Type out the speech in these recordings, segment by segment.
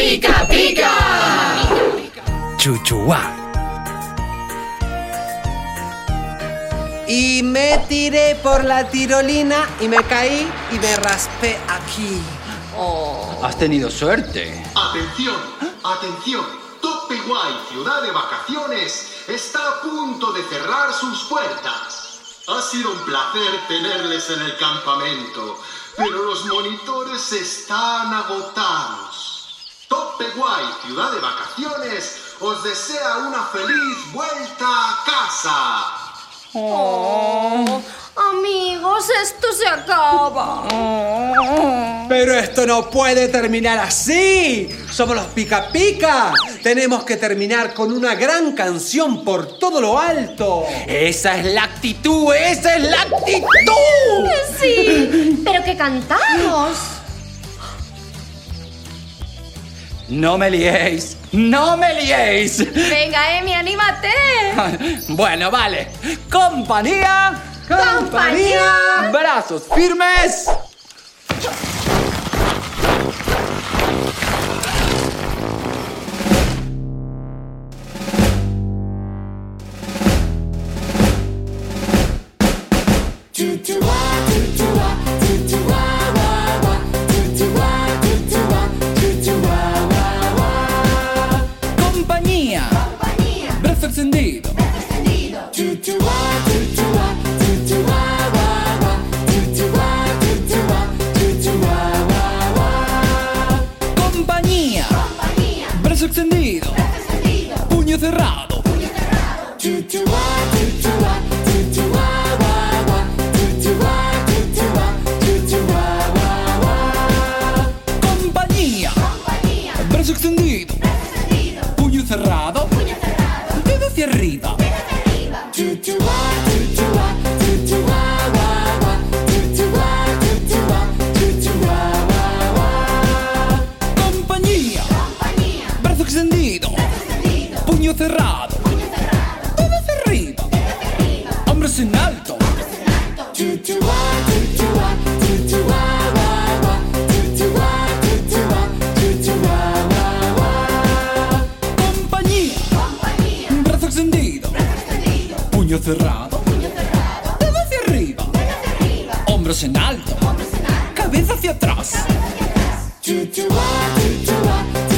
pica, pica. Chuchuá. Y me tiré por la tirolina y me caí y me raspé aquí. Oh. Has tenido suerte. Atención, atención. Tope Guay, ciudad de vacaciones, está a punto de cerrar sus puertas. Ha sido un placer tenerles en el campamento, pero los monitores están agotados. Tope Guay, ciudad de vacaciones, os desea una feliz vuelta a casa. Oh, amigos, esto se acaba. Pero esto no puede terminar así. Somos los pica pica. Tenemos que terminar con una gran canción por todo lo alto. Esa es la actitud, esa es la actitud. Sí, pero que cantamos. No me liéis, no me liéis. Venga, Emi, anímate. Bueno, vale. Compañía. Compañía. Brazos firmes. Puño cerrado. Compañía. Brazo extendido. Puño cerrado. Dedo hacia arriba. Compañía. Brazo extendido. Puño cerrado. Dedo hacia arriba. Hombros en alto. Compañía. Brazo extendido. Puño cerrado. Dedo hacia arriba. Hombros en alto. Cabeza hacia atrás. Compañía.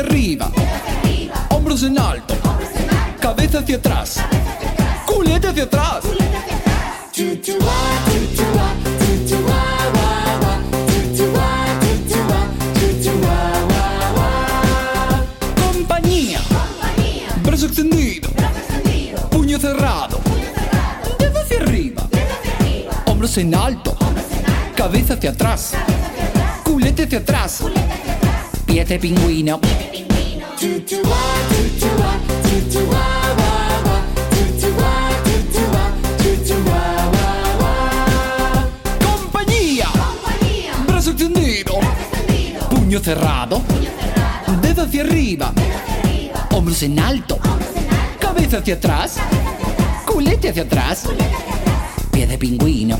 Arriba. Hombros en alto. Cabeza hacia atrás. Culete hacia atrás. Compañía. Brazo extendido. Puño cerrado. Dedo hacia arriba. Hombros en alto. Cabeza hacia atrás. Culete hacia atrás. Pie de pingüino. Compañía. Brazo extendido. Puño cerrado. Dedo hacia arriba. Hombros en alto. Cabeza hacia atrás. Culete hacia atrás. Pie de pingüino.